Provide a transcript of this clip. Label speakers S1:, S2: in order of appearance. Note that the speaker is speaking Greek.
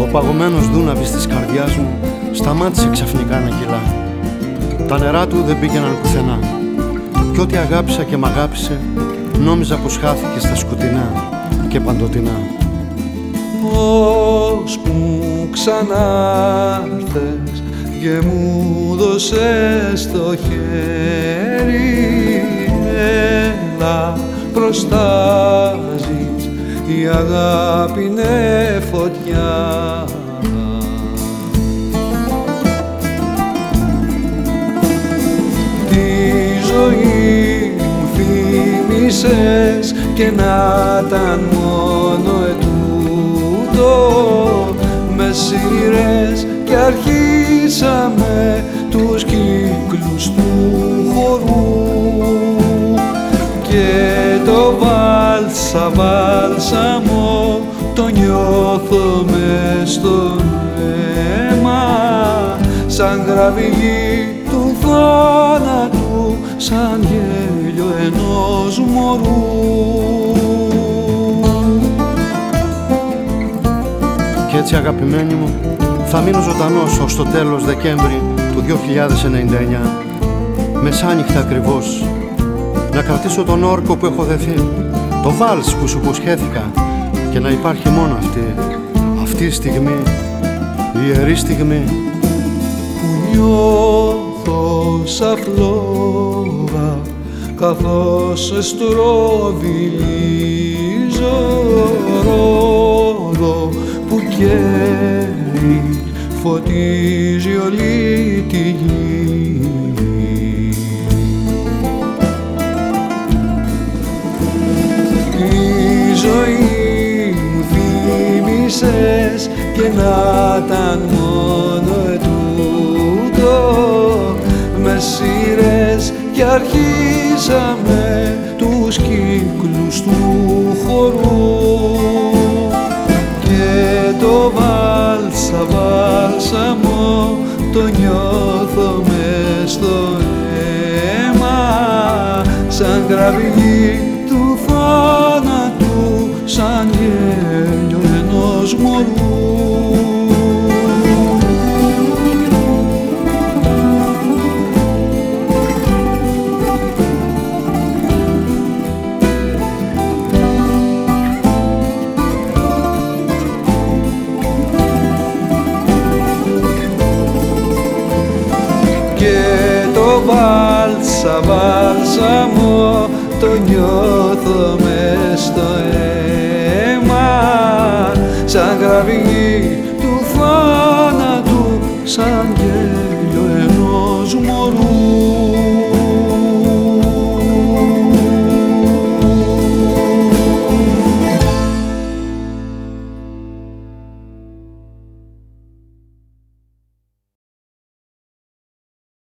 S1: Ο παγωμένος δούναβης της καρδιάς μου σταμάτησε ξαφνικά να κυλά. Τα νερά του δεν πήγαιναν πουθενά. Κι ό,τι αγάπησα και μ' αγάπησε, νόμιζα πως χάθηκε στα σκοτεινά και παντοτινά.
S2: Πώς μου ξανάρθες και μου δώσες το χέρι. Έλα προστάζεις η αγάπη είναι φωτιά. Τη ζωή μου θύμισες και να ήταν μόνο ετούτο. Με σειρές και αρχίσαμε τους κύκλους του χορού. Και το βάλσα βάλσαμο το νιώθω μες στο αίμα. Σαν γραβηγή του θάνατου σαν γέλιο ενός μωρού.
S1: Κι έτσι αγαπημένη μου θα μείνω ζωντανός ως το τέλος Δεκέμβρη του 2099 Μεσάνυχτα ακριβώς. Να κρατήσω τον όρκο που έχω δεθεί το βάλς που σου υποσχέθηκα και να υπάρχει μόνο αυτή αυτή η στιγμή η ιερή στιγμή.
S2: Που νιώθω σαν φλόγα καθώς στροβιλίζω ρόδο που καίει φωτίζει όλη τη γη. Τη ζωή μου θύμισες και να ήταν μόνο ετούτο. Με σειρές και αρχίσαμε τους κύκλους του χορού. Και το βάλσα βάλσαμο το νιώθω μες στο αίμα σαν γραβηγή του θάνατου το βάλσα βάλσαμο το νιώθω μες στο αίμα. Σαν γραβηγή